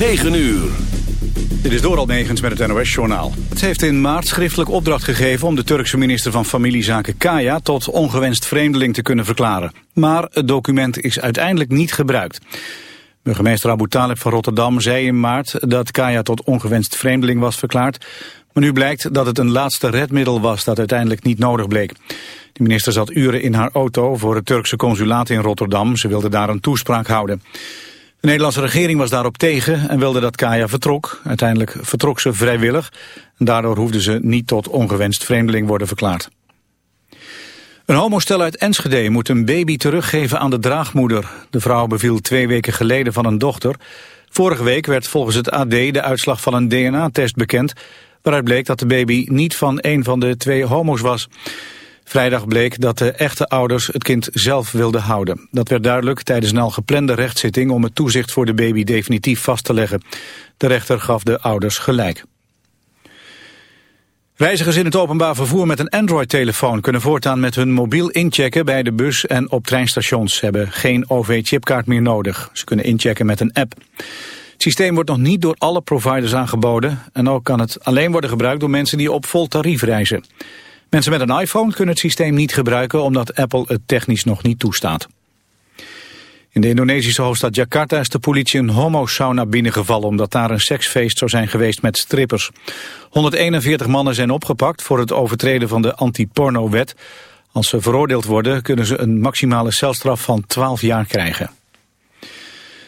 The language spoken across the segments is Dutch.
9 uur. Dit is Doral Negens met het NOS-journaal. Het heeft in maart schriftelijk opdracht gegeven om de Turkse minister van Familiezaken Kaya tot ongewenst vreemdeling te kunnen verklaren. Maar het document is uiteindelijk niet gebruikt. Burgemeester Abu Talib van Rotterdam zei in maart dat Kaya tot ongewenst vreemdeling was verklaard. Maar nu blijkt dat het een laatste redmiddel was dat uiteindelijk niet nodig bleek. De minister zat uren in haar auto voor het Turkse consulaat in Rotterdam. Ze wilde daar een toespraak houden. De Nederlandse regering was daarop tegen en wilde dat Kaya vertrok. Uiteindelijk vertrok ze vrijwillig. En daardoor hoefde ze niet tot ongewenst vreemdeling worden verklaard. Een homostel uit Enschede moet een baby teruggeven aan de draagmoeder. De vrouw beviel twee weken geleden van een dochter. Vorige week werd volgens het AD de uitslag van een DNA-test bekend... waaruit bleek dat de baby niet van een van de twee homo's was. Vrijdag bleek dat de echte ouders het kind zelf wilden houden. Dat werd duidelijk tijdens een al geplande rechtszitting om het toezicht voor de baby definitief vast te leggen. De rechter gaf de ouders gelijk. Reizigers in het openbaar vervoer met een Android-telefoon kunnen voortaan met hun mobiel inchecken bij de bus en op treinstations. Ze hebben geen OV-chipkaart meer nodig. Ze kunnen inchecken met een app. Het systeem wordt nog niet door alle providers aangeboden en ook kan het alleen worden gebruikt door mensen die op vol tarief reizen. Mensen met een iPhone kunnen het systeem niet gebruiken omdat Apple het technisch nog niet toestaat. In de Indonesische hoofdstad Jakarta is de politie een homosauna binnengevallen omdat daar een seksfeest zou zijn geweest met strippers. 141 mannen zijn opgepakt voor het overtreden van de anti-porno-wet. Als ze veroordeeld worden kunnen ze een maximale celstraf van 12 jaar krijgen.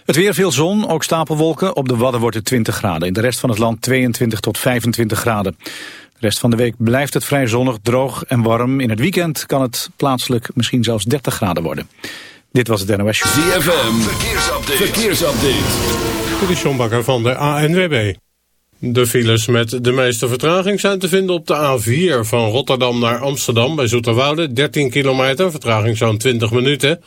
Het weer veel zon, ook stapelwolken. Op de Wadden wordt het 20 graden. In de rest van het land 22 tot 25 graden. De rest van de week blijft het vrij zonnig, droog en warm. In het weekend kan het plaatselijk misschien zelfs 30 graden worden. Dit was het NOS Show. ZFM, verkeersupdate. verkeersupdate. De Sjombakker van de ANWB. De files met de meeste vertraging zijn te vinden op de A4 van Rotterdam naar Amsterdam bij Zoeterwoude. 13 kilometer, vertraging zo'n 20 minuten.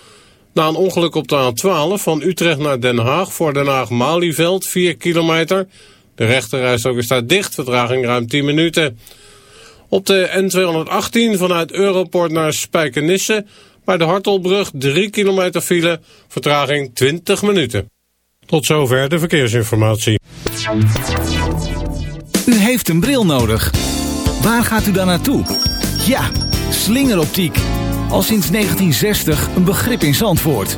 Na een ongeluk op de A12 van Utrecht naar Den Haag voor Den Haag-Malieveld 4 kilometer... De rechterrijstrook staat dicht, vertraging ruim 10 minuten. Op de N218 vanuit Europort naar Spijkenisse... bij de Hartelbrug 3 kilometer file, vertraging 20 minuten. Tot zover de verkeersinformatie. U heeft een bril nodig. Waar gaat u dan naartoe? Ja, slingeroptiek. Al sinds 1960 een begrip in Zandvoort.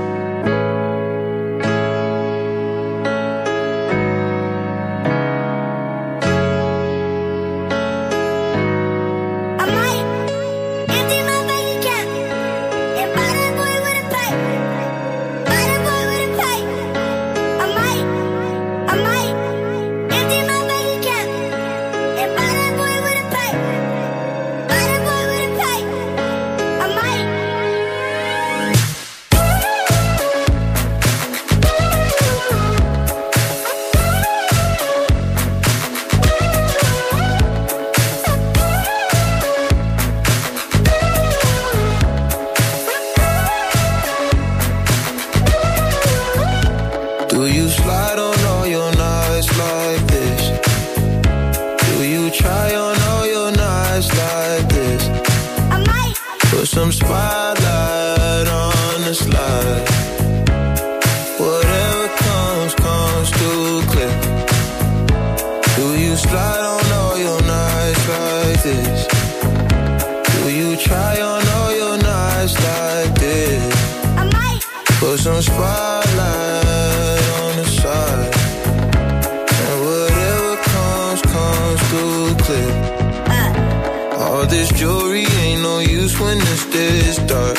All this jewelry ain't no use when it's this dark.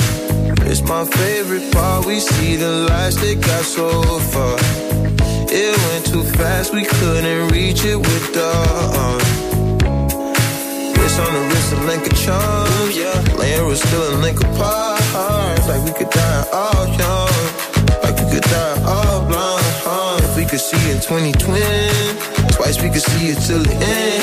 It's my favorite part. We see the lights that got so far. It went too fast, we couldn't reach it with the arm. Wrist on the wrist, a link of charms, yeah. Laying was still a link apart. Like we could die all young. Like we could die all blind. Huh? If we could see in 2020, twice we could see it till the end.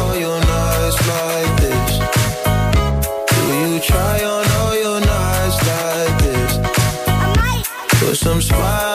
Some spotlight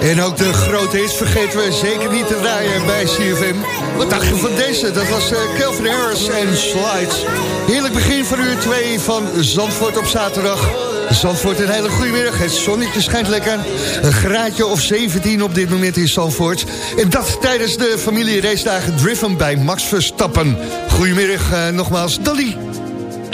En ook de grote hits vergeten we zeker niet te draaien bij CFM. Wat dacht je van deze? Dat was eh, Kelvin Harris en Slides. Heerlijk begin van uur 2 van Zandvoort op zaterdag. Zandvoort, een hele goede middag. Het zonnetje schijnt lekker. Een graadje of 17 op dit moment in Zandvoort. En dat tijdens de familieracedagen Driven bij Max Verstappen. Goedemiddag eh, nogmaals, Dolly.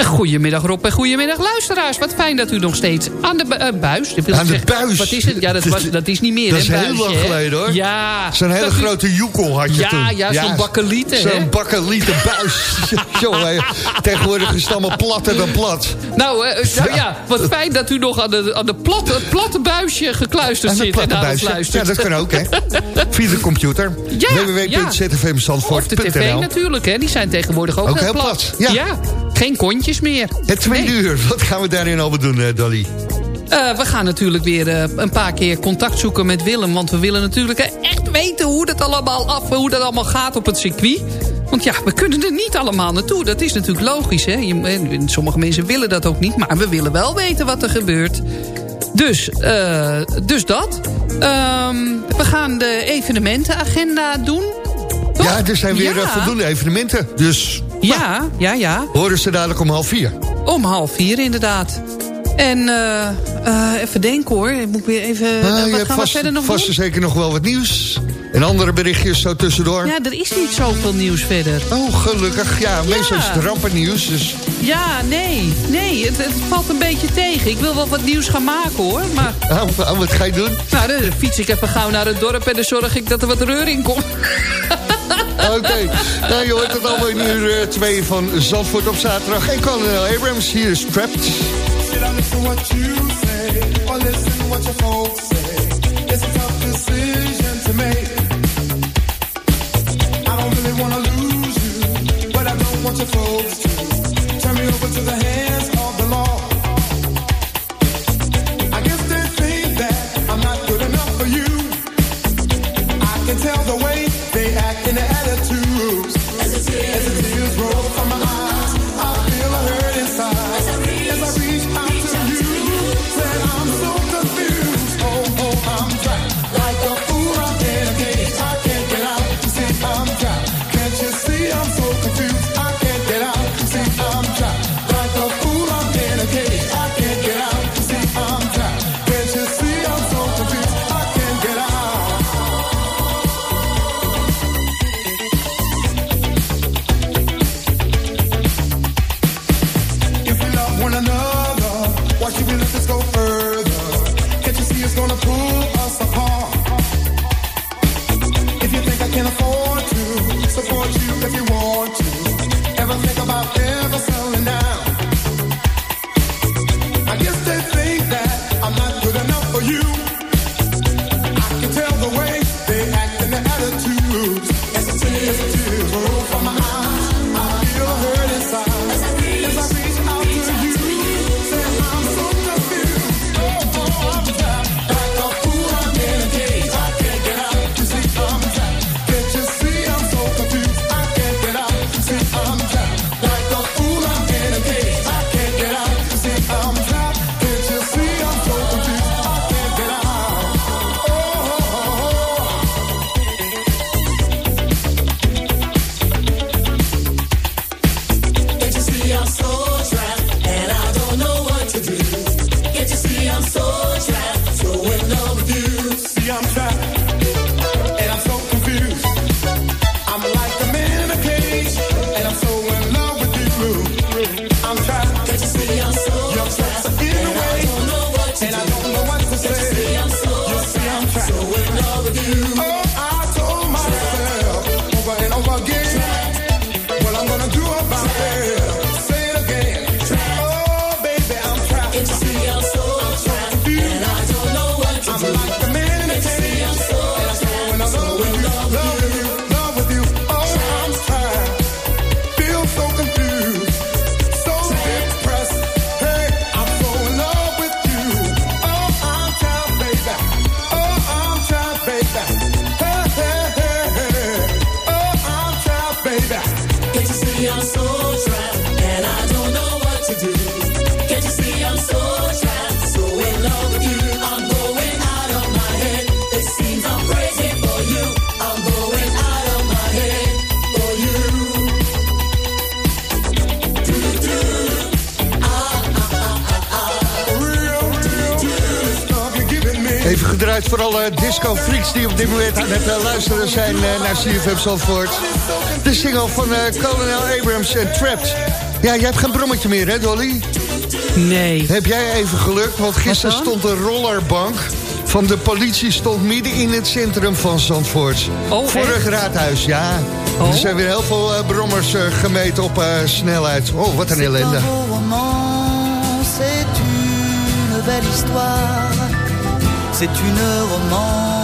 Goedemiddag Rob en goedemiddag luisteraars. Wat fijn dat u nog steeds aan de bu- eh, buis... Aan de zeggen, buis? Wat is het? Ja, dat, was, dat is niet meer, Dat is heel lang geleden, hoor. Ja. Zo'n hele Dat u- grote joekel had je Ja, toen. ja, zo'n bakkelieten, hè? Zo'n bakkelieten buis. Jongen, tegenwoordig is het allemaal platter dan plat. Nou, eh, nou ja, wat fijn dat u nog aan, de, aan de platte, het platte buisje gekluisterd Aan de zit en naar ons buisje. luistert. Ja, dat kan ook, hè. Via de computer. Ja, Of de tv natuurlijk, hè. Die zijn tegenwoordig ook, Ook heel heel plat. plat, ja. Geen kontjes meer. Het tweede Nee. uur, wat gaan we daarin allemaal doen, eh, Dolly? Eh, we gaan natuurlijk weer eh, een paar keer contact zoeken met Willem. Want we willen natuurlijk echt weten hoe dat allemaal af, hoe dat allemaal gaat op het circuit. Want ja, we kunnen er niet allemaal naartoe. Dat is natuurlijk logisch. Hè? Je, sommige mensen willen dat ook niet. Maar we willen wel weten wat er gebeurt. Dus, dus dat. Ehm, we gaan de evenementenagenda doen. Toch? Ja, er zijn weer Ja. voldoende evenementen. Dus Ja, ja, ja. horen ze dadelijk om half vier. Om half vier inderdaad. En eh, eh, even denken hoor. Moet ik weer even... Ah, eh, je wat hebt gaan we verder nog vast doen? en zeker nog wel wat nieuws. En andere berichtjes zo tussendoor. Ja, er is niet zoveel nieuws verder. Oh, gelukkig. Ja, meestal is het rampennieuws. Dus Ja, nee. Nee, het, het valt een beetje tegen. Ik wil wel wat nieuws gaan maken hoor. Maar oh, wat ga je doen? nou, dan fiets ik even gauw naar het dorp... en dan zorg ik dat er wat reuring komt. Oké, nou, je hoort het allemaal in uur 2 van Zandvoort op zaterdag. En Colonel Abrams, hier is Trapped. Folks turn me over to the hands of the law. Die op dit moment aan het uh, luisteren zijn uh, naar CFM Zandvoort. De single van uh, Colonel Abrams en Trapped. Ja, jij hebt geen brommetje meer, hè Dolly? Nee. Heb jij even geluk, want gisteren stond een rollerbank van de politie stond midden in het centrum van Zandvoort. Oh, Voor het raadhuis, ja. Oh. Er zijn weer heel veel uh, brommers uh, gemeten op uh, snelheid. Oh, wat een ellende. C'est une belle histoire. C'est une romance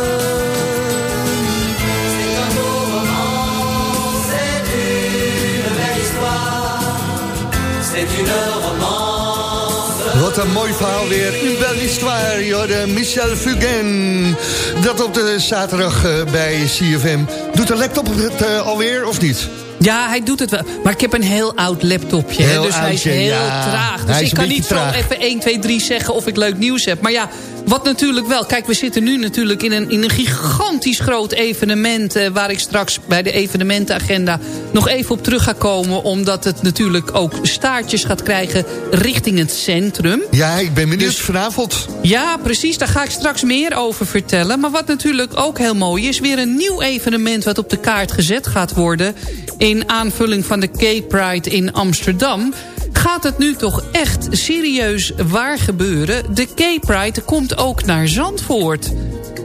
Wat een mooi verhaal weer. Une histoire, joh, de Michel Fugain. Dat op de zaterdag uh, bij CFM. Doet de laptop het uh, alweer, of niet? Ja, hij doet het wel. Maar ik heb een heel oud laptopje. Heel dus hij is heel ja. traag. Dus Hij ik kan niet zo traag. even 1, 2, 3 zeggen of ik leuk nieuws heb. Maar ja, wat natuurlijk wel... Kijk, we zitten nu natuurlijk in een, in een gigantisch groot evenement... Eh, waar ik straks bij de evenementenagenda nog even op terug ga komen... omdat het natuurlijk ook staartjes gaat krijgen richting het centrum. Ja, ik ben benieuwd dus, vanavond. Ja, precies. Daar ga ik straks meer over vertellen. Maar wat natuurlijk ook heel mooi is... weer een nieuw evenement wat op de kaart gezet gaat worden... in aanvulling van de Gay Pride in Amsterdam gaat het nu toch echt serieus waar gebeuren. De Gay Pride komt ook naar Zandvoort.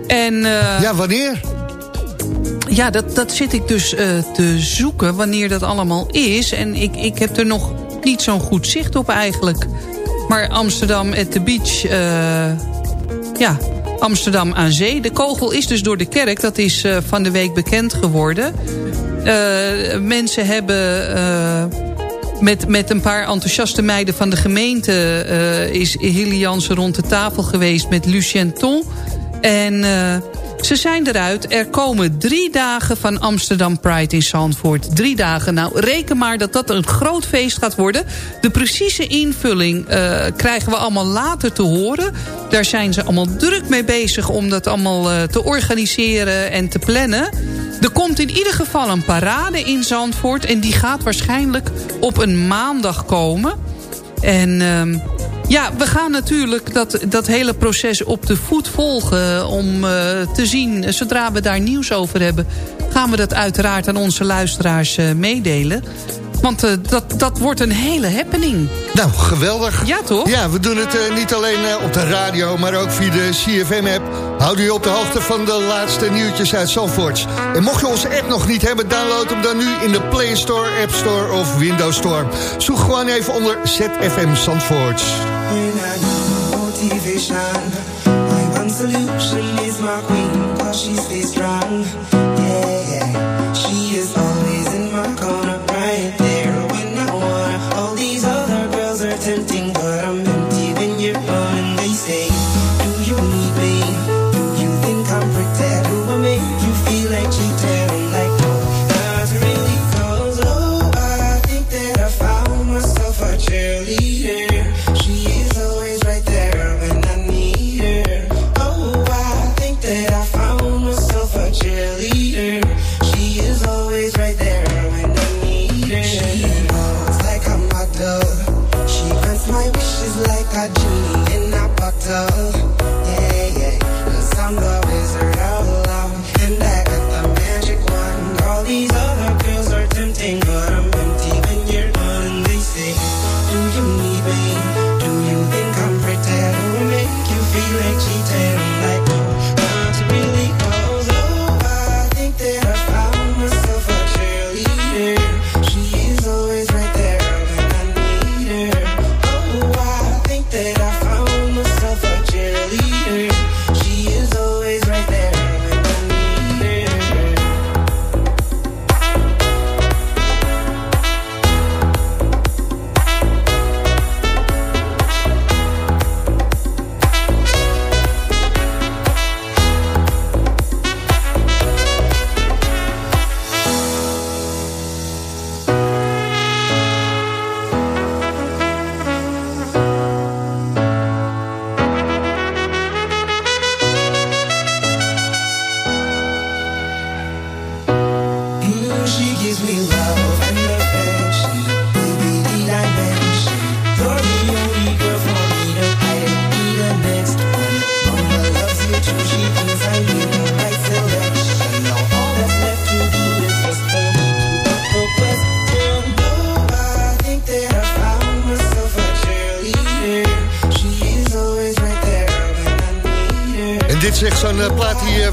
En, uh, ja, wanneer? Ja, dat, dat zit ik dus uh, te zoeken, wanneer dat allemaal is. En ik, ik heb er nog niet zo'n goed zicht op eigenlijk. Maar Amsterdam at the Beach... Uh, ja, Amsterdam aan Zee. De kogel is dus door de kerk. Dat is van de week bekend geworden. Mensen hebben met, met een paar enthousiaste meiden van de gemeente... Uh, is Hilly Jansen rond de tafel geweest met Lucien Ton. En uh, ze zijn eruit. Er komen drie dagen van Amsterdam Pride in Zandvoort. Drie dagen. Nou, reken maar dat dat een groot feest gaat worden. De precieze invulling uh, krijgen we allemaal later te horen. Daar zijn ze allemaal druk mee bezig om dat allemaal te organiseren en te plannen. Er komt in ieder geval een parade in Zandvoort. En die gaat waarschijnlijk op een maandag komen. En uh, ja, we gaan natuurlijk dat, dat hele proces op de voet volgen... om uh, te zien, zodra we daar nieuws over hebben... gaan we dat uiteraard aan onze luisteraars uh, meedelen. Want uh, dat, dat wordt een hele happening. Nou, geweldig. Ja, toch? Ja, we doen het uh, niet alleen uh, op de radio, maar ook via de CFM-app. Houd u op de hoogte van de laatste nieuwtjes uit Zandvoort. En mocht je onze app nog niet hebben, download hem dan nu in de Play Store, App Store of Windows Store. Zoek gewoon even onder ZFM Zandvoort. Solution is my queen, cause she's strong. Yeah, yeah. She is she takes.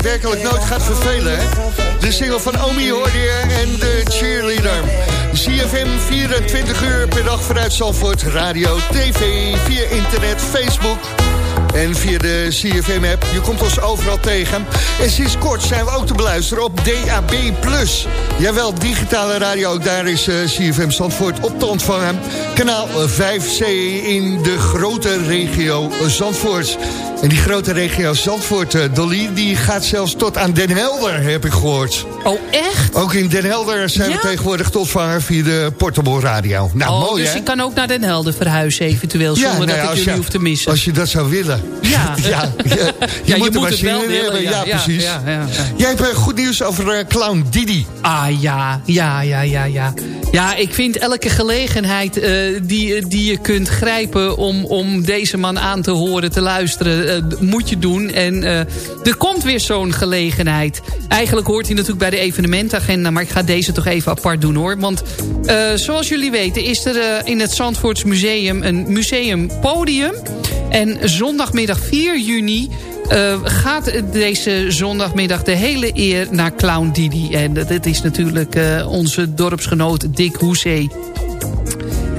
Werkelijk nooit gaat vervelen. Hè? De single van Omi hoorde en de cheerleader. CFM 24 uur per dag vanuit Zalvoort. Radio, tv, via internet, Facebook... En via de CFM-app, je komt ons overal tegen. En sinds kort zijn we ook te beluisteren op DAB+. Jawel, digitale radio, daar is uh, CFM Zandvoort op te ontvangen. Kanaal 5C in de grote regio Zandvoort. En die grote regio Zandvoort, uh, Dolly, die gaat zelfs tot aan Den Helder, heb ik gehoord. Oh, echt? Ook in Den Helder zijn we tegenwoordig tot ontvangen via de portable radio. Nou, oh, mooi dus hè? je kan ook naar Den Helder verhuizen eventueel, zonder nou dat ik jullie hoef te missen. Als je dat zou willen. Ja, ja, je, je, moet, er het wel willen. Ja, ja, precies. Jij hebt uh, goed nieuws over uh, Clown Didi. Ah ja, ja, ja, ja, ja. Ja, ik vind elke gelegenheid uh, die, die je kunt grijpen om, om deze man aan te horen, te luisteren, moet je doen. En er komt weer zo'n gelegenheid. Eigenlijk hoort hij natuurlijk bij de evenementagenda, maar ik ga deze toch even apart doen hoor. Want zoals jullie weten is er in het Zandvoorts Museum een museumpodium. En zondagmiddag 4 juni uh, gaat deze zondagmiddag de hele eer naar Clown Didi. En dat is natuurlijk uh, onze dorpsgenoot Dick Hoezee.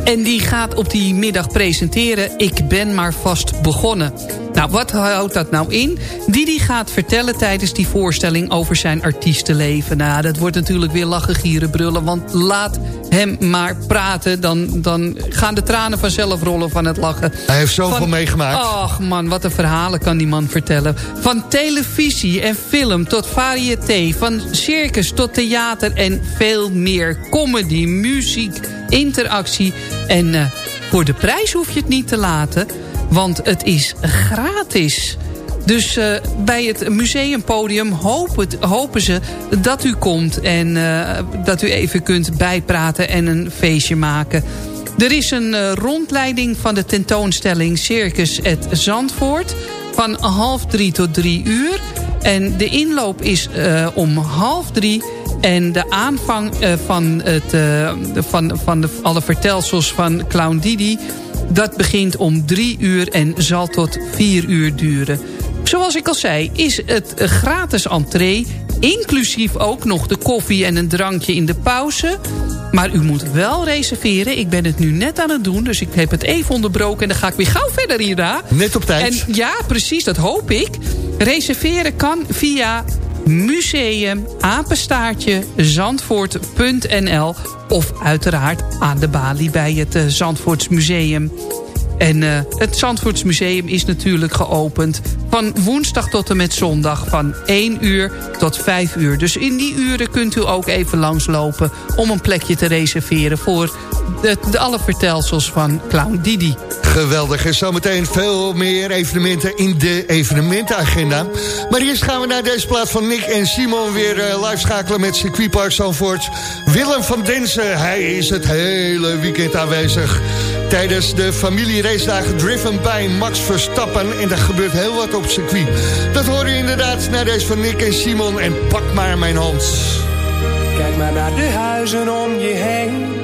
En die gaat op die middag presenteren... Ik ben maar vast begonnen. Nou, wat houdt dat nou in? Didi gaat vertellen tijdens die voorstelling over zijn artiestenleven. Nou, dat wordt natuurlijk weer lachen, gieren, brullen. Want laat hem maar praten. Dan, dan gaan de tranen vanzelf rollen van het lachen. Hij heeft zoveel van, meegemaakt. Ach man, wat een verhalen kan die man vertellen. Van televisie en film tot variété. Van circus tot theater en veel meer. Comedy, muziek, interactie. En uh, voor de prijs hoef je het niet te laten... Want het is gratis. Dus uh, bij het museumpodium hopen, hopen ze dat u komt... en uh, dat u even kunt bijpraten en een feestje maken. Er is een rondleiding van de tentoonstelling Circus het Zandvoort... van half drie tot drie uur. En de inloop is om half drie... En de aanvang van, het, van, van de, alle vertelsels van Clown Didi dat begint om drie uur en zal tot vier uur duren. Zoals ik al zei, is het gratis entree... inclusief ook nog de koffie en een drankje in de pauze... Maar u moet wel reserveren. Ik ben het nu net aan het doen, dus ik heb het even onderbroken... en dan ga ik weer gauw verder hierna. Net op tijd. En ja, precies, dat hoop ik. Reserveren kan via museum apenstaartje zandvoort.nl of uiteraard aan de balie bij het uh, Zandvoortsmuseum. En uh, het Zandvoortsmuseum is natuurlijk geopend van woensdag tot en met zondag van 1 uur tot 5 uur. Dus in die uren kunt u ook even langslopen om een plekje te reserveren voor de, de alle vertelsels van Clown Didi. Geweldig. En zometeen veel meer evenementen in de evenementenagenda. Maar eerst gaan we naar deze plaats van Nick en Simon weer uh, live schakelen met circuitpark Zandvoort. Willem van Densen, hij is het hele weekend aanwezig. Tijdens de familieracedagen driven bij Max Verstappen. En er gebeurt heel wat op circuit. Dat hoor je inderdaad naar deze van Nick en Simon. En pak maar mijn hand. Kijk maar naar de huizen om je heen.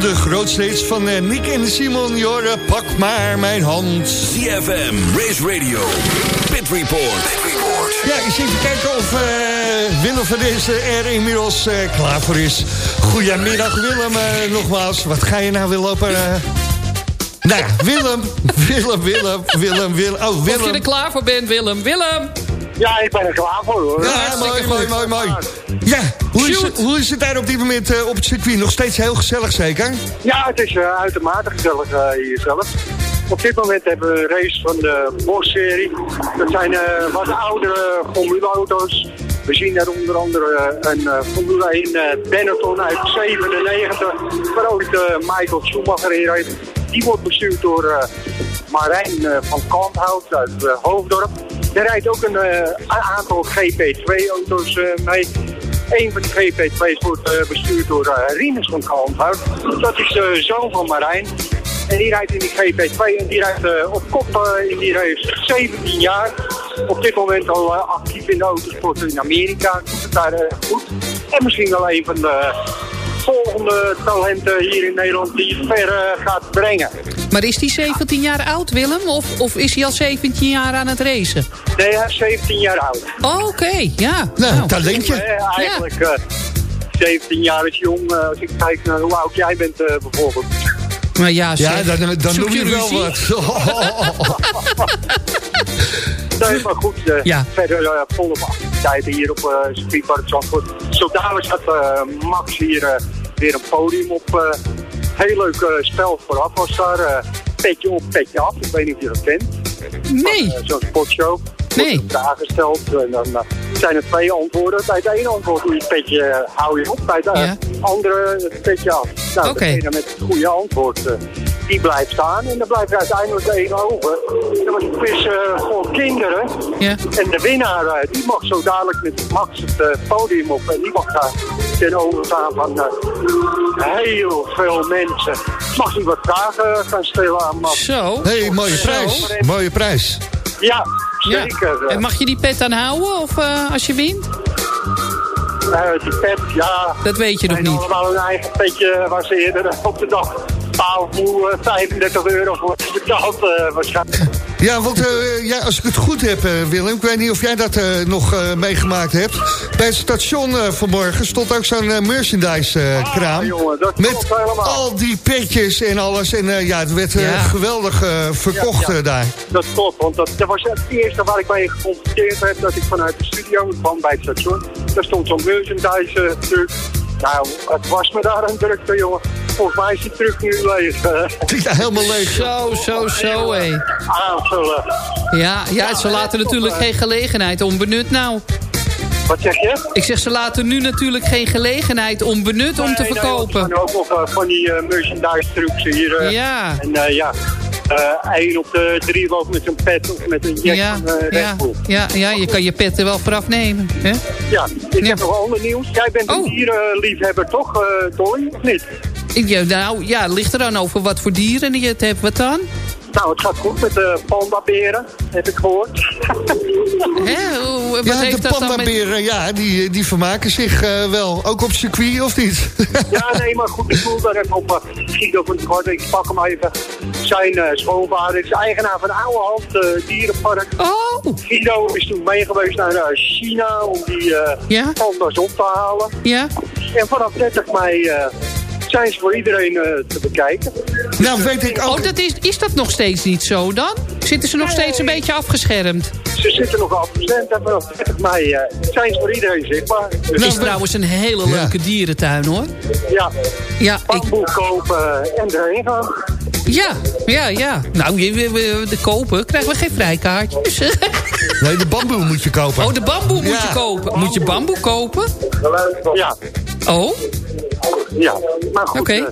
de grootste hits van uh, Nick en Simon. Jorden, pak maar mijn hand. CFM, Race Radio, Pit Report. Ja, eens even kijken of uh, Willem van deze er inmiddels uh, klaar voor is. Goedemiddag Willem, nogmaals. Wat ga je nou weer lopen... Nou ja, Willem, Willem, Willem, Willem, Willem. Oh, Willem. Of je er klaar voor bent, Willem. Willem! Ja, ik ben er klaar voor hoor. Ja, mooi, mooi, mooi, mooi. Ja, hoe is, het, hoe is het daar op dit moment uh, op het circuit? Nog steeds heel gezellig zeker? Ja, het is uh, uitermate gezellig uh, hier zelf. Op dit moment hebben we een race van de Bosch-serie. Dat zijn wat oudere Formule-auto's. We zien daar onder andere een Formule 1 Benetton uit 97, waar ook Michael Schumacher in rijdt. Die wordt bestuurd door Marijn van Kanthout uit Hoofddorp. Er rijdt ook een aantal GP2-auto's mee. Een van die GP2's wordt uh, bestuurd door uh, Rinus van Kalmthout. Dat is de uh, zoon van Marijn. En die rijdt in die GP2 en die rijdt op kop in die race 17 jaar. Op dit moment al actief in de autosport in Amerika. Doet het daar goed. En misschien wel een van de volgende talenten hier in Nederland die het ver gaat brengen. Maar is die 17 jaar oud, Willem? Of, of is hij al 17 jaar aan het racen? Nee, hij is 17 jaar oud. Oh, Oké, ja. Nou, nou. talentje. Uh, eigenlijk ja. uh, 17 jaar is jong. Uh, als ik kijk naar hoe oud jij bent bijvoorbeeld. Maar ja, ja dan, dan noem je wel wat. nee, maar goed. ja. Verder volop activiteiten hier op uh, Zandvoort. Zo dadelijk gaat Max hier weer een podium op heel leuk spel vooraf was daar. Petje op, petje af. Ik weet niet of je dat kent. Nee. Zo'n sportshow. Nee. Vragen gesteld en dan zijn er twee antwoorden. Bij het ene antwoord doe je het petje, hou je op. Bij het ja. andere het petje af. Nou, okay. degene met het goede antwoord, die blijft staan. En dan blijft er uiteindelijk de één over. Dat was een quiz voor kinderen. Ja. En de winnaar, die mag zo dadelijk met Max het podium op. En die mag daar ten overstaan van heel veel mensen. Mag u wat vragen gaan stellen aan Max? Zo. hey, mooie prijs. Mooie prijs. Ja, zeker. Ja. En mag je die pet aanhouden of uh, als je wint? Uh, die pet, ja. Dat weet je nog niet. allemaal een eigen petje waar ze eerder op de dag 12 35 euro voor betaald uh, waarschijnlijk. Ja, want uh, ja, als ik het goed heb, uh, Willem... ik weet niet of jij dat uh, nog meegemaakt hebt... bij het station vanmorgen stond ook zo'n merchandise-kraam... Ah, jongen, met al die petjes en alles. En ja, het werd ja. geweldig verkocht ja, ja. daar. Dat klopt, want dat, dat, was het eerste waar ik mee geconfronteerd heb... dat ik vanuit de studio kwam bij het station. Daar stond zo'n merchandise-truc... Nou, het was me daar een drukte, jongen. Volgens mij is die truck nu leeg. Ja, helemaal leeg. Zo, zo, zo, hé. Aanvullen. Ja, ja, ze laten natuurlijk geen gelegenheid onbenut nou. Wat zeg je? Ik zeg, ze laten nu natuurlijk geen gelegenheid onbenut om te verkopen. Nee, ook nog uh, van die uh, merchandise trucs hier. Uh, ja. En uh, ja, één op de drie loopt met een pet of met een jack ja, uh, ja, ja, ja, je kan je pet er wel vooraf nemen. Hè? Ja, ik ja. heb nog ander nieuws. Jij bent oh. een dierenliefhebber toch, Dolly, of niet? Ja, nou, ja, ligt er dan over wat voor dieren je het hebt. Wat dan? Nou, het gaat goed met de pandaberen, heb ik gehoord. Hè? Hoe, wat ja, heeft de pandaberen, met... ja, die, die vermaken zich uh, wel. Ook op circuit, of niet? ja, nee, maar goed, ik voel daar even op. Guido van het Kort, ik pak hem even. Zijn uh, schoonvader is eigenaar van Oude Hand uh, Dierenpark. Oh! Guido is toen meegeweest naar uh, China om die ja? panda's op te halen. Ja? En vanaf 30 mei zijn ze voor iedereen uh, te bekijken. Nou, weet ik ook... Oh, dat is, is dat nog steeds niet zo dan? Zitten ze nog nee. steeds een beetje afgeschermd? Ze zitten nog afgeschermd en vanaf 30 mei uh, zijn ze voor iedereen zichtbaar. Dus het is trouwens een hele leuke ja. dierentuin, hoor. Ja, ja bamboe ik... kopen en erheen gaan. Ja, ja, ja. Nou, je, we, de kopen krijgen we geen vrijkaartjes. nee, de bamboe moet je kopen. Oh, de bamboe moet ja. je kopen. Moet je bamboe kopen? Ja. Oh? Ja, maar goed. Okay. Uh,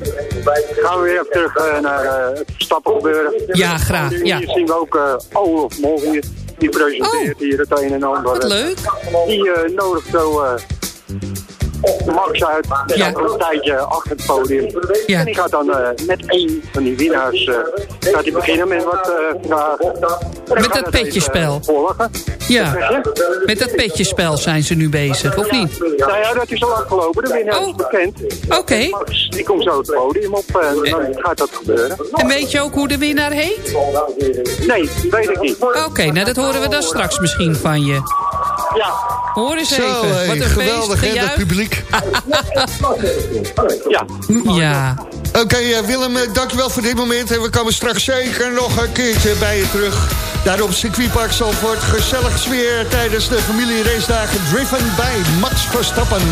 gaan we weer even terug uh, naar uh, het stappen gebeuren. Ja, graag. Hier ja. zien we ook Olaf Mol Die presenteert oh. hier het een en ander. Wat leuk. Die nodigt zo Max uit. Die Ja. staat al een tijdje achter het podium. Ja. En die gaat dan eh, met één van die winnaars eh, gaat hij beginnen met wat eh vragen. Met dat petjespel. Ja, met dat petjespel zijn ze nu bezig, of niet? Nou ja, dat is al afgelopen. De winnaar is bekend. Oké. Die komt zo het podium op en dan gaat dat gebeuren. En weet je ook hoe de winnaar heet? Nee, weet ik niet. Oké, nou dat horen we dan straks misschien van je. Ja. Hoor eens Zo, even. hey, Wat een geweldig feest, hè, dat publiek. Ja. Ja. Oké, eh, Willem, eh, dankjewel voor dit moment. En we komen straks zeker nog een keertje bij je terug. Daar op circuitpark Zalvoort. Gezellig sfeer tijdens de familieracedagen. Driven by Max Verstappen.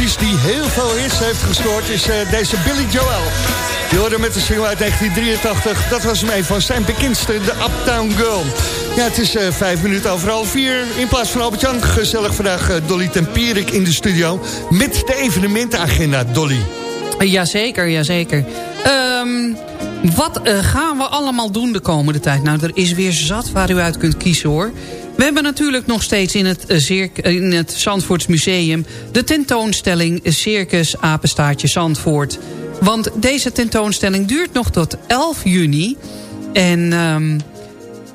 Artiest die heel veel hits heeft gescoord is eh, deze Billy Joel. Je hoorde met de single uit 1983. Dat was hem een van zijn bekendste, de Uptown Girl. Ja, het is eh, vijf minuten over half vier. In plaats van Albert-Jan, gezellig vandaag eh, Dolly Tempierik in de studio... met de evenementenagenda, Dolly. Jazeker, jazeker. Ehm wat gaan we allemaal doen de komende tijd? Nou, er is weer zat waar u uit kunt kiezen, hoor. We hebben natuurlijk nog steeds in het, eh, in het Zandvoorts Museum... de tentoonstelling Circus Apenstaartje Zandvoort. Want deze tentoonstelling duurt nog tot 11 juni. En... ehm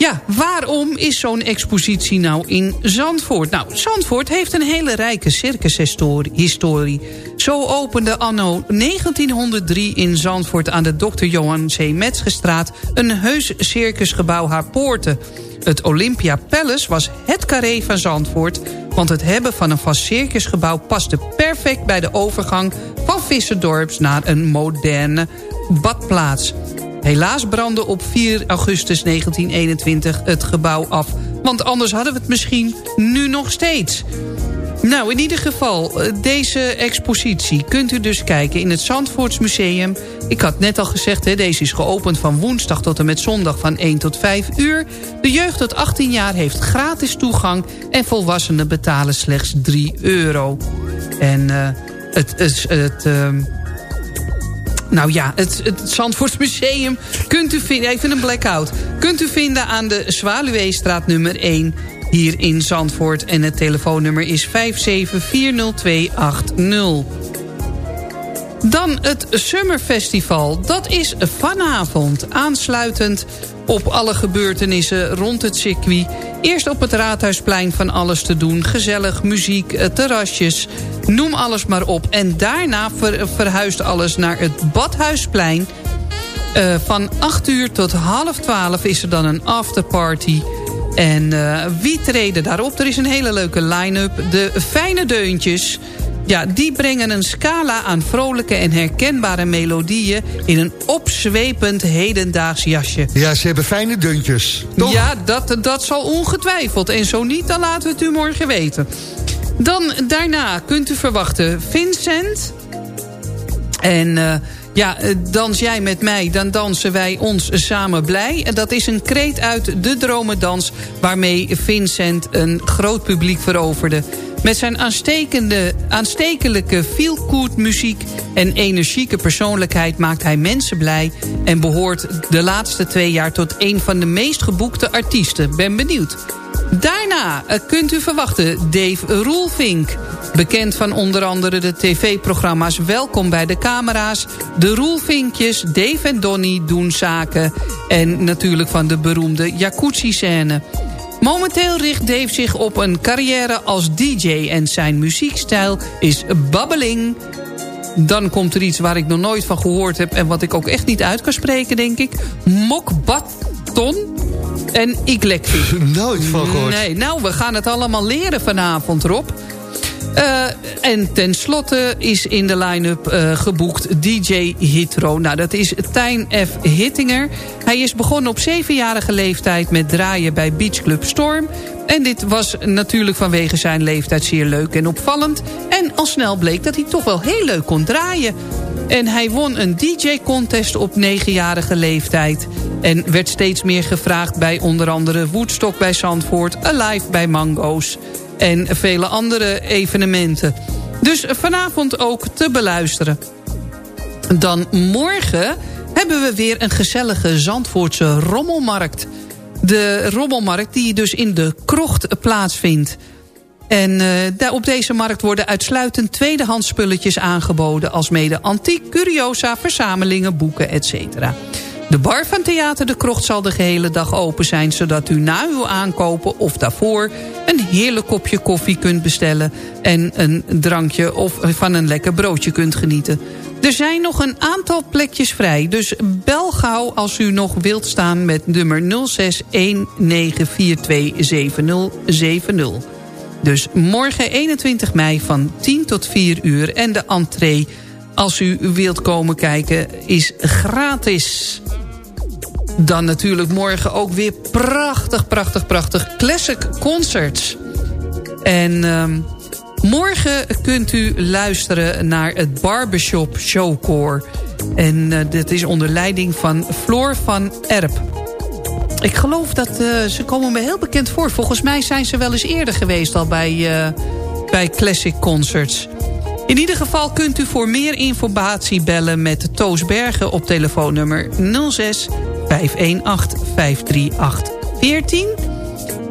ja, waarom is zo'n expositie nou in Zandvoort? Nou, Zandvoort heeft een hele rijke circushistorie. Zo opende anno 1903 in Zandvoort aan de Dr. Johan C. Metzgestraat... een heus circusgebouw haar poorten. Het Olympia Palace was het carré van Zandvoort... want het hebben van een vast circusgebouw paste perfect bij de overgang... van Visserdorps naar een moderne badplaats... Helaas brandde op 4 augustus 1921 het gebouw af. Want anders hadden we het misschien nu nog steeds. Nou, in ieder geval, eh, deze expositie kunt u dus kijken in het Zandvoorts Museum. Ik had net al gezegd, hè, deze is geopend van woensdag tot en met zondag van 1 tot 5 uur. De jeugd tot 18 jaar heeft gratis toegang en volwassenen betalen slechts 3 euro. En uh, het, het, het uh, Nou ja, het, het Zandvoortsmuseum kunt u vinden... Even een blackout. Kunt u vinden aan de Zwaluweestraat nummer 1 hier in Zandvoort. En het telefoonnummer is 5740280. Dan het Summer Festival. Dat is vanavond. Aansluitend op alle gebeurtenissen rond het circuit. Eerst op het Raadhuisplein van alles te doen. Gezellig, muziek, eh, terrasjes, noem alles maar op. En daarna ver, verhuist alles naar het Badhuisplein. Uh, van 8 uur tot half 12 is er dan een afterparty. En uh, wie treden daarop? Er is een hele leuke line-up. De Fijne Deuntjes... Ja, die brengen een scala aan vrolijke en herkenbare melodieën... in een opzwepend hedendaags jasje. Ja, ze hebben fijne deuntjes, toch? Ja, dat, dat zal ongetwijfeld. En zo niet, dan laten we het u morgen weten. Dan daarna kunt u verwachten Vincent... En uh, ja, dans jij met mij, dan dansen wij ons samen blij. En dat is een kreet uit de dromendans... waarmee Vincent een groot publiek veroverde. Met zijn aanstekende, aanstekelijke feel-good muziek en energieke persoonlijkheid maakt hij mensen blij... en behoort de laatste twee jaar tot een van de meest geboekte artiesten. Ben benieuwd. Daarna kunt u verwachten Dave Roelvink. Bekend van onder andere de tv-programma's Welkom bij de Camera's... De Roelvinkjes, Dave en Donny doen zaken... en natuurlijk van de beroemde jacuzzi-scène... Momenteel richt Dave zich op een carrière als DJ... en zijn muziekstijl is babbeling. Dan komt er iets waar ik nog nooit van gehoord heb... en wat ik ook echt niet uit kan spreken, denk ik. Mokbaton en Eclectic. Nooit van gehoord. Nee, nou, we gaan het allemaal leren vanavond, Rob. Uh, en tenslotte is in de line-up uh, geboekt DJ Hitro. Nou, dat is Tijn F. Hittinger. Hij is begonnen op zevenjarige leeftijd met draaien bij Beach Club Storm. En dit was natuurlijk vanwege zijn leeftijd zeer leuk en opvallend. En al snel bleek dat hij toch wel heel leuk kon draaien. En hij won een DJ-contest op negenjarige leeftijd. En werd steeds meer gevraagd bij onder andere Woodstock bij Zandvoort... Alive bij Mango's en vele andere evenementen. Dus vanavond ook te beluisteren. Dan morgen hebben we weer een gezellige Zandvoortse rommelmarkt. De rommelmarkt die dus in de krocht plaatsvindt. En daar op deze markt worden uitsluitend tweedehands spulletjes aangeboden... als mede antiek, curiosa, verzamelingen, boeken, etc. De bar van Theater de Krocht zal de gehele dag open zijn... zodat u na uw aankopen of daarvoor een heerlijk kopje koffie kunt bestellen... en een drankje of van een lekker broodje kunt genieten. Er zijn nog een aantal plekjes vrij, dus bel gauw als u nog wilt staan... met nummer 0619427070. Dus morgen 21 mei van 10 tot 4 uur en de entree als u wilt komen kijken, is gratis. Dan natuurlijk morgen ook weer prachtig, prachtig, prachtig classic concerts. En um, morgen kunt u luisteren naar het Barbershop Showcore. En uh, dit is onder leiding van Floor van Erp. Ik geloof dat uh, ze komen me heel bekend voor. Volgens mij zijn ze wel eens eerder geweest al bij, uh, bij classic concerts. In ieder geval kunt u voor meer informatie bellen met Toos Bergen op telefoonnummer 06 518 538 14.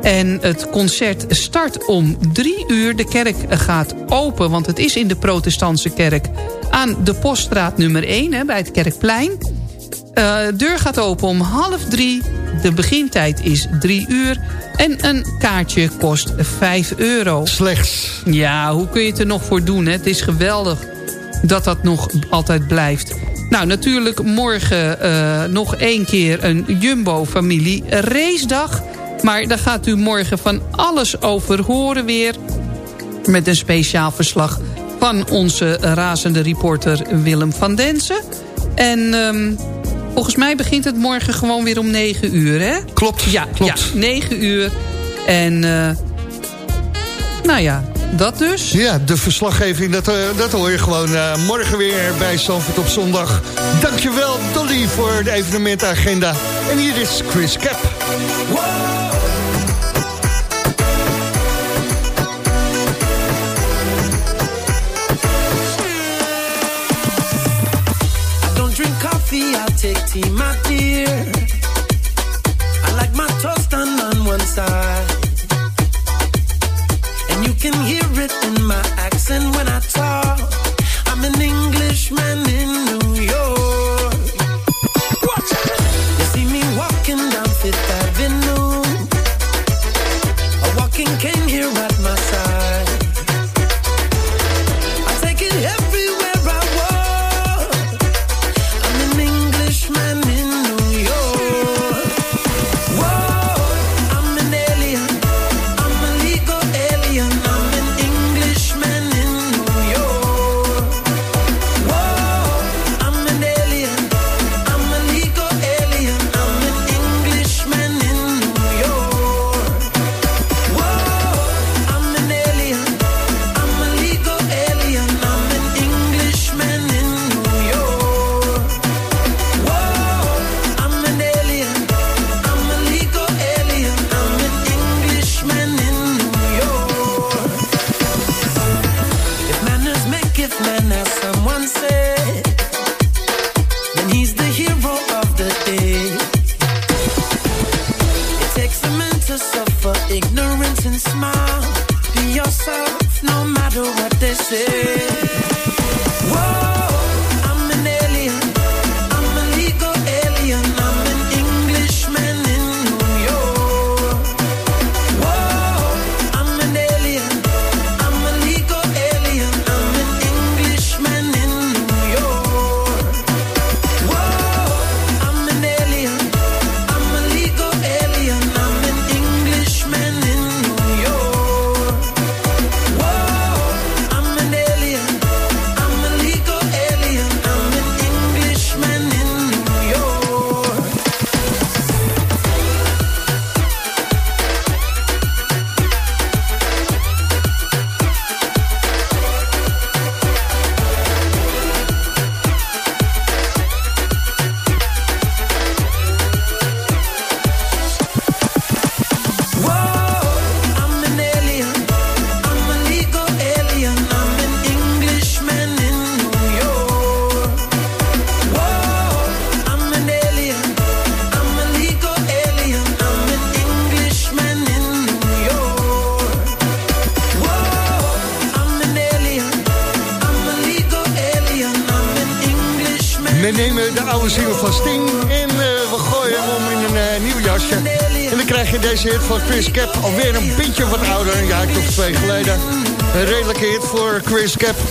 En het concert start om drie uur. De kerk gaat open, want het is in de protestantse kerk... aan de poststraat nummer 1 hè, bij het Kerkplein. Uh, deur gaat open om half drie. De begintijd is drie uur. En een kaartje kost 5 euro. Slechts. Ja, hoe kun je het er nog voor doen? Hè? Het is geweldig dat dat nog altijd blijft. Nou, natuurlijk morgen uh, nog één keer een Jumbo-familie racedag. Maar daar gaat u morgen van alles over horen weer. Met een speciaal verslag van onze razende reporter Willem van Densen. En... Um, Volgens mij begint het morgen gewoon weer om 9 uur, hè? Klopt, ja, klopt. Ja, 9 uur. En, uh, nou ja, dat dus. Ja, de verslaggeving, dat, uh, dat hoor je gewoon uh, morgen weer bij Sanford op zondag. Dankjewel, Dolly, voor de evenementagenda. En hier is Chris Cap. here.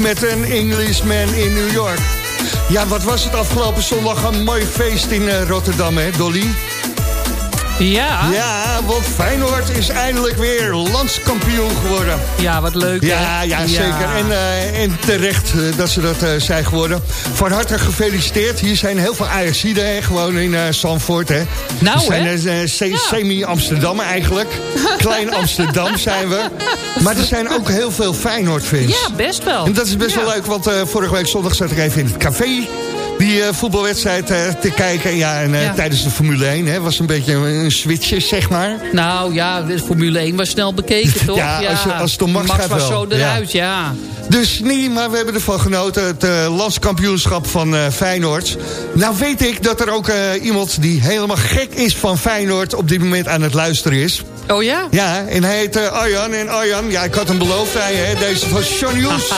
Met een Englishman in New York. Ja, wat was het afgelopen zondag een mooi feest in eh, Rotterdam, hè Dolly? Ja. Ja, want Feyenoord is eindelijk weer landskampioen geworden. Ja, wat leuk. hè? Ja, ja, zeker. En, eh, en terecht eh, dat ze dat eh, zijn geworden. Van harte gefeliciteerd. Hier zijn heel veel Ajaxiden, gewoon in Zandvoort. Hè. Nou, We zijn hè? se- semi-Amsterdam eigenlijk. Klein Amsterdam zijn we. Maar er zijn ook heel veel Feyenoord-fans. Ja, best wel. En dat is best Ja. wel leuk, want vorige week zondag zat ik even in het café... die eh, voetbalwedstrijd eh, te kijken. Ja, en eh, Ja. tijdens de Formule 1 hè, was een beetje een, een switchje, zeg maar. Nou ja, de Formule 1 was snel bekeken, toch? Ja, als je- als het om Max gaat was wel. zo eruit, ja. Dus nee, maar we hebben ervan genoten. Het landskampioenschap van Feyenoord. Nou weet ik dat er ook iemand die helemaal gek is van Feyenoord... op dit moment aan het luisteren is. Oh ja? Ja, en hij heet Arjan. En Arjan, ja, ik had hem beloofd je, hè, deze van Sean Hughes.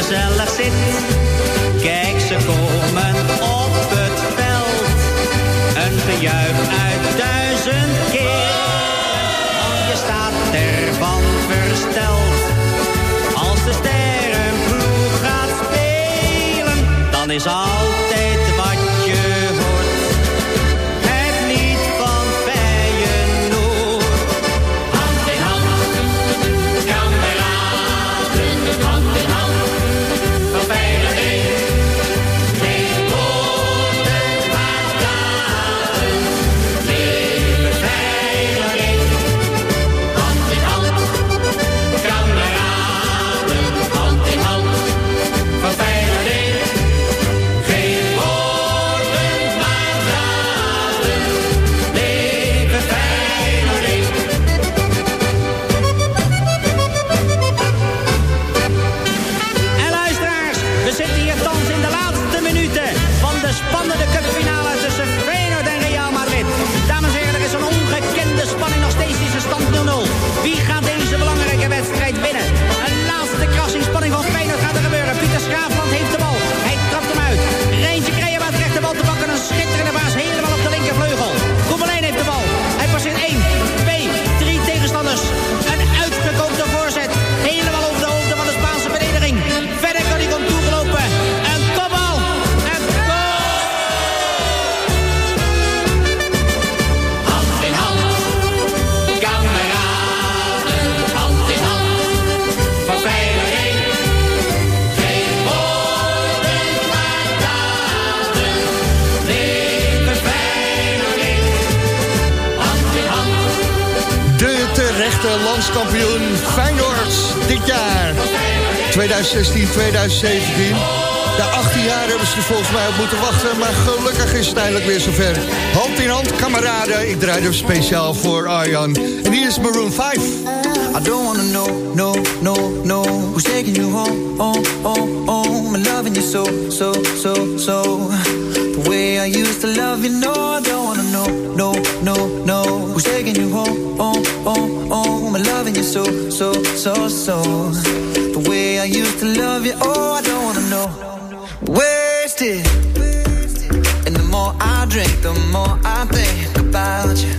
Gezellig zit. Kijk, ze komen op het veld, een gejuich uit duizend keer. Want je staat ervan versteld, als de sterrenploeg gaat spelen, dan is altijd 2016, 2017. Ja, 18 jaar hebben ze er volgens mij op moeten wachten, maar gelukkig is het eindelijk weer zover. Hand in hand, kameraden, ik draai hem speciaal voor Arjan. En hier is Maroon 5. I don't wanna know, no, no, no Who's taking you home, home, home, home And loving you so, so, so, so The way I used to love you, no I don't wanna know, no, no, no Who's taking you home, home, home, home And loving you so, so, so, so I used to love you, oh I don't wanna know Wasted And the more I drink, the more I think about you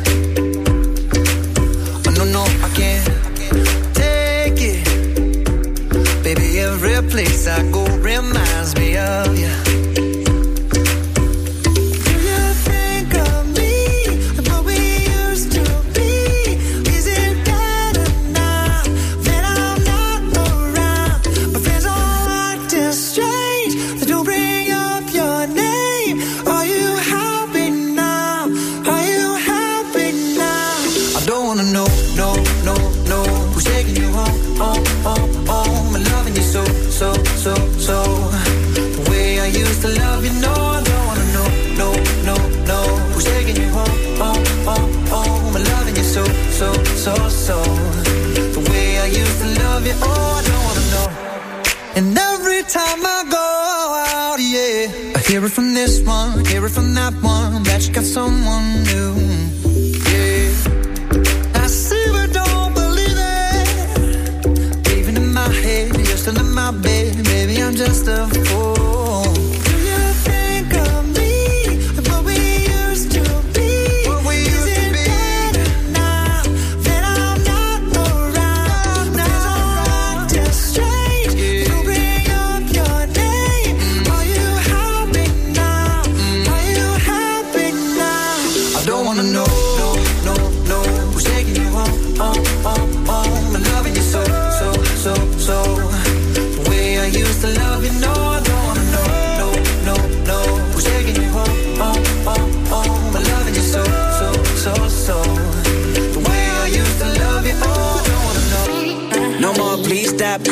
Oh no, no, I can't take it. Baby, every place I go reminds me of you. From that one, that you got someone new. Yeah. I see but don't believe it. Even in my head, you're still in my bed. Maybe I'm just a fool.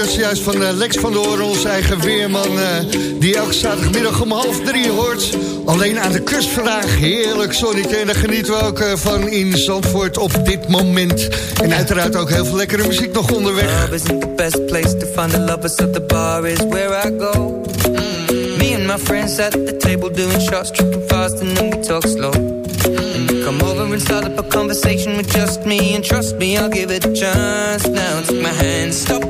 Het juist van eh, Lex van der Hoorn, onze eigen weerman... eh, die elke zaterdagmiddag om half drie hoort. Alleen aan de kust vandaag, heerlijk zonnetje. En daar genieten we ook eh, van in Zandvoort op dit moment. En uiteraard ook heel veel lekkere muziek nog onderweg. Club isn't the best place to find the lovers, so the bar is where I go. Me and my friends at the table doing shots, tripping fast, and then we talk slow. Come over and start up a conversation with just me, and trust me, I'll give it a chance. Now take my hand, stop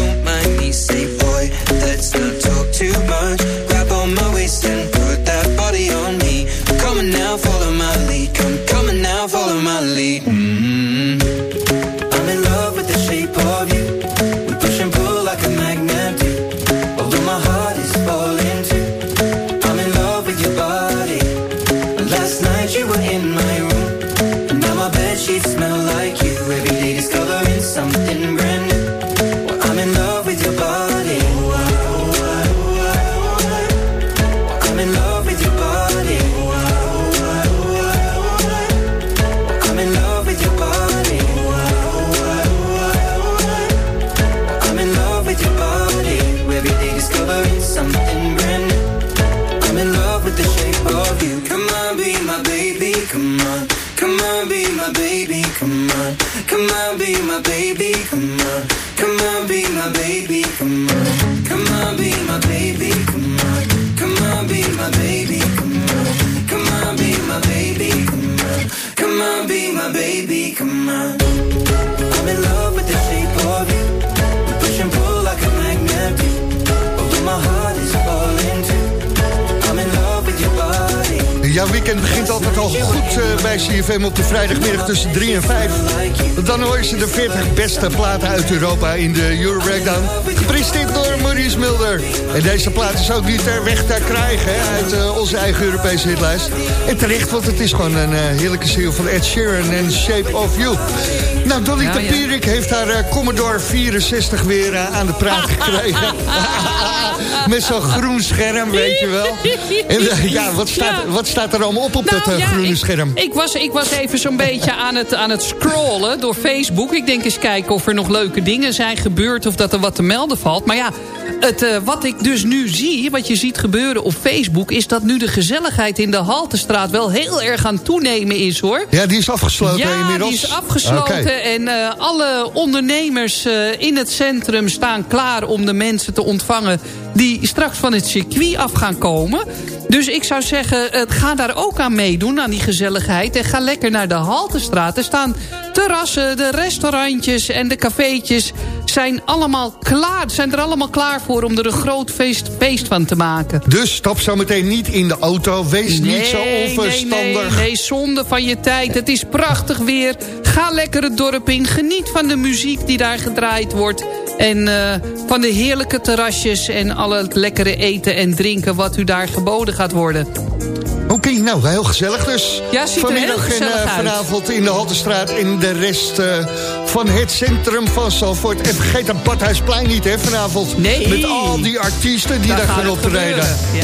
weekend begint altijd al goed eh, bij CFM op de vrijdagmiddag tussen 3 en 5. Want Dan hoor je ze de 40 beste platen uit Europa in de Euro Breakdown. Gepresenteerd door Maurice Mulder. En deze plaat is ook niet ter weg te krijgen hè, uit eh, onze eigen Europese hitlijst. En terecht, want het is gewoon een eh, heerlijke single van Ed Sheeran en Shape of You. Nou, Dolly Ja, ja. Heeft haar Commodore 64 weer aan de praat gekregen. Met zo'n groen scherm, weet je wel. En, eh, ja, wat staat, Ja. wat staat er allemaal op op dat Nou, eh, ja, groene ik, scherm? Ik was, ik was even zo'n beetje aan het, aan het scrollen door Facebook. Ik denk eens kijken of er nog leuke dingen zijn gebeurd... of dat er wat te melden valt. Maar ja, het, eh, wat ik dus nu zie, wat je ziet gebeuren op Facebook... is dat nu de gezelligheid in de Haltestraat wel heel erg aan toenemen is, hoor. Ja, die is afgesloten ja, inmiddels? die is afgesloten. En eh, alle ondernemers eh, in het centrum staan klaar om de mensen te ontvangen... die straks van het circuit af gaan komen. Dus ik zou zeggen, ga daar ook aan meedoen, aan die gezelligheid. En ga lekker naar de Haltestraat. Er staan terrassen, de restaurantjes en de cafeetjes... zijn, allemaal klaar, zijn er allemaal klaar voor om er een groot feest, feest van te maken. Dus stap zo meteen niet in de auto. Wees niet zo onverstandig. Nee, nee, nee, zonde van je tijd. Het is prachtig weer. Ga lekker het dorp in. Geniet van de muziek die daar gedraaid wordt. En eh, van de heerlijke terrasjes en al het lekkere eten en drinken... wat u daar geboden gaat worden. Oké, nou, heel gezellig dus. Ja, ziet er Vanmiddag heel en eh, vanavond in de Haltestraat en de rest eh, van het centrum van Zalvoort. En vergeet het Badhuisplein niet, hè, vanavond. Nee. Met al die artiesten die daar, gaat gaan optreden. Ja.